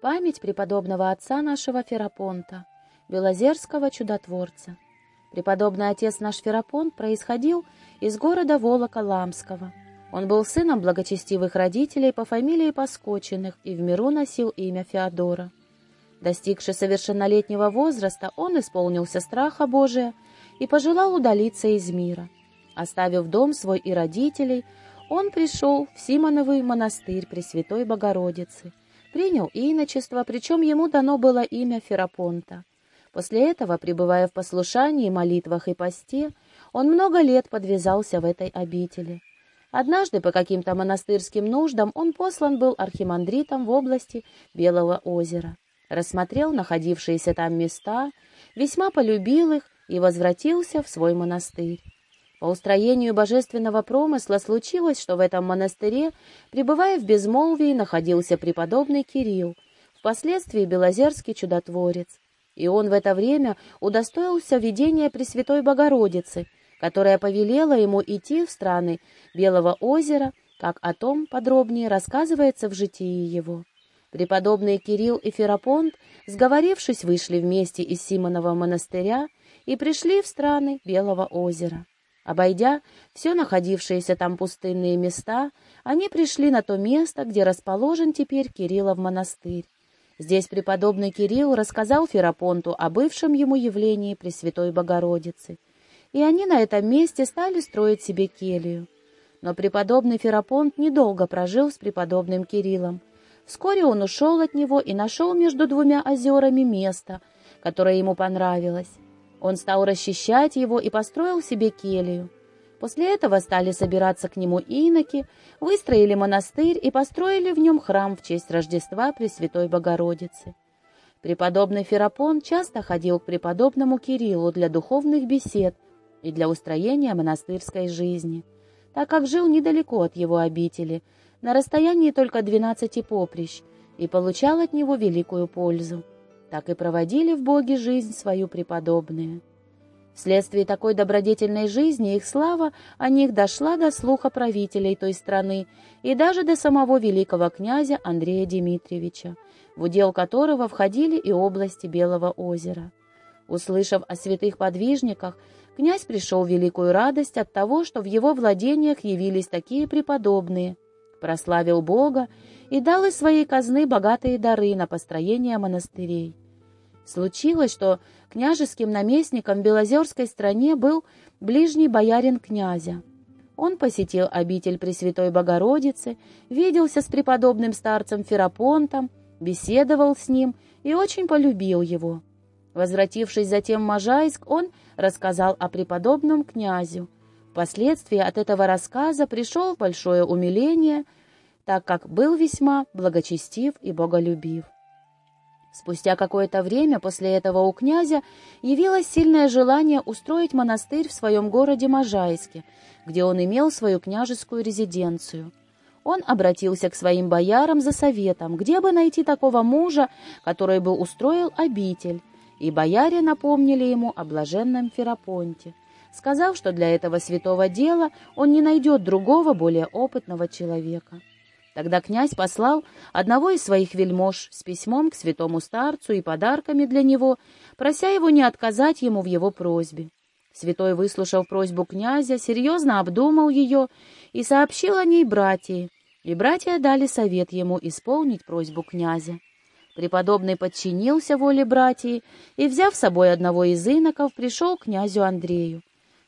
Память преподобного отца нашего Ферапонта, Белозерского чудотворца. Преподобный отец наш Ферапонт происходил из города Волока-Ламского. Он был сыном благочестивых родителей по фамилии Поскочиных и в миру носил имя Феодора. Достигший совершеннолетнего возраста, он исполнился страха Божия и пожелал удалиться из мира. Оставив дом свой и родителей, он пришел в Симоновый монастырь Пресвятой Богородицы – принял иночество, причем ему дано было имя Ферапонта. После этого, пребывая в послушании, молитвах и посте, он много лет подвязался в этой обители. Однажды по каким-то монастырским нуждам он послан был архимандритом в области Белого озера. Рассмотрел находившиеся там места, весьма полюбил их и возвратился в свой монастырь. По устроению божественного промысла случилось, что в этом монастыре, пребывая в безмолвии, находился преподобный Кирилл, впоследствии Белозерский чудотворец. И он в это время удостоился видения Пресвятой Богородицы, которая повелела ему идти в страны Белого озера, как о том подробнее рассказывается в житии его. Преподобные Кирилл и Ферапонт, сговорившись, вышли вместе из Симонова монастыря и пришли в страны Белого озера. Обойдя все находившиеся там пустынные места, они пришли на то место, где расположен теперь Кириллов монастырь. Здесь преподобный Кирилл рассказал Ферапонту о бывшем ему явлении Пресвятой Богородицы, и они на этом месте стали строить себе келью. Но преподобный Ферапонт недолго прожил с преподобным Кириллом. Вскоре он ушел от него и нашел между двумя озерами место, которое ему понравилось. Он стал расчищать его и построил себе келью. После этого стали собираться к нему иноки, выстроили монастырь и построили в нем храм в честь Рождества Пресвятой Богородицы. Преподобный Ферапон часто ходил к преподобному Кириллу для духовных бесед и для устроения монастырской жизни, так как жил недалеко от его обители, на расстоянии только двенадцати поприщ, и получал от него великую пользу так и проводили в Боге жизнь свою преподобные. Вследствие такой добродетельной жизни их слава о них дошла до слуха правителей той страны и даже до самого великого князя Андрея Дмитриевича, в удел которого входили и области Белого озера. Услышав о святых подвижниках, князь пришел в великую радость от того, что в его владениях явились такие преподобные, прославил Бога и дал из своей казны богатые дары на построение монастырей. Случилось, что княжеским наместником в Белозерской стране был ближний боярин князя. Он посетил обитель Пресвятой Богородицы, виделся с преподобным старцем Ферапонтом, беседовал с ним и очень полюбил его. Возвратившись затем в Можайск, он рассказал о преподобном князю. Впоследствии от этого рассказа пришел большое умиление – так как был весьма благочестив и боголюбив. Спустя какое-то время после этого у князя явилось сильное желание устроить монастырь в своем городе Можайске, где он имел свою княжескую резиденцию. Он обратился к своим боярам за советом, где бы найти такого мужа, который бы устроил обитель, и бояре напомнили ему о блаженном Ферапонте, сказав, что для этого святого дела он не найдет другого более опытного человека. Тогда князь послал одного из своих вельмож с письмом к святому старцу и подарками для него, прося его не отказать ему в его просьбе. Святой, выслушав просьбу князя, серьезно обдумал ее и сообщил о ней братьям, и братья дали совет ему исполнить просьбу князя. Преподобный подчинился воле братьев и, взяв с собой одного из иноков, пришел к князю Андрею.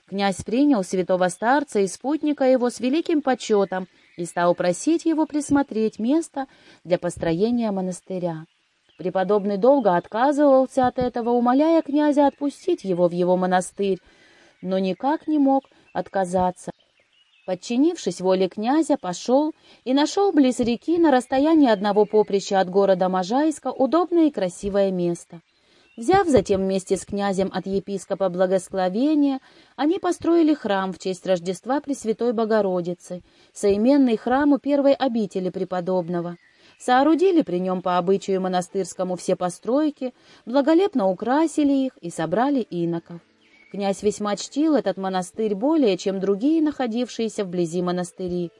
Князь принял святого старца и спутника его с великим почетом и стал просить его присмотреть место для построения монастыря. Преподобный долго отказывался от этого, умоляя князя отпустить его в его монастырь, но никак не мог отказаться. Подчинившись воле князя, пошел и нашел близ реки на расстоянии одного поприща от города Можайска удобное и красивое место. Взяв затем вместе с князем от епископа благословения, они построили храм в честь Рождества Пресвятой Богородицы, соименный храму первой обители преподобного. Соорудили при нем по обычаю монастырскому все постройки, благолепно украсили их и собрали иноков. Князь весьма чтил этот монастырь более, чем другие, находившиеся вблизи монастыри.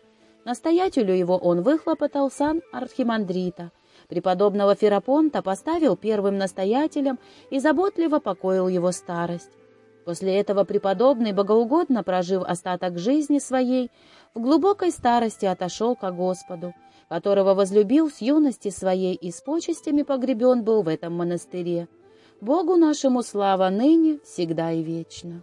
Настоятелю его он выхлопотал сан архимандрита — Преподобного Ферапонта поставил первым настоятелем и заботливо покоил его старость. После этого преподобный, богоугодно прожив остаток жизни своей, в глубокой старости отошел ко Господу, которого возлюбил с юности своей и с почестями погребен был в этом монастыре. Богу нашему слава ныне, всегда и вечно.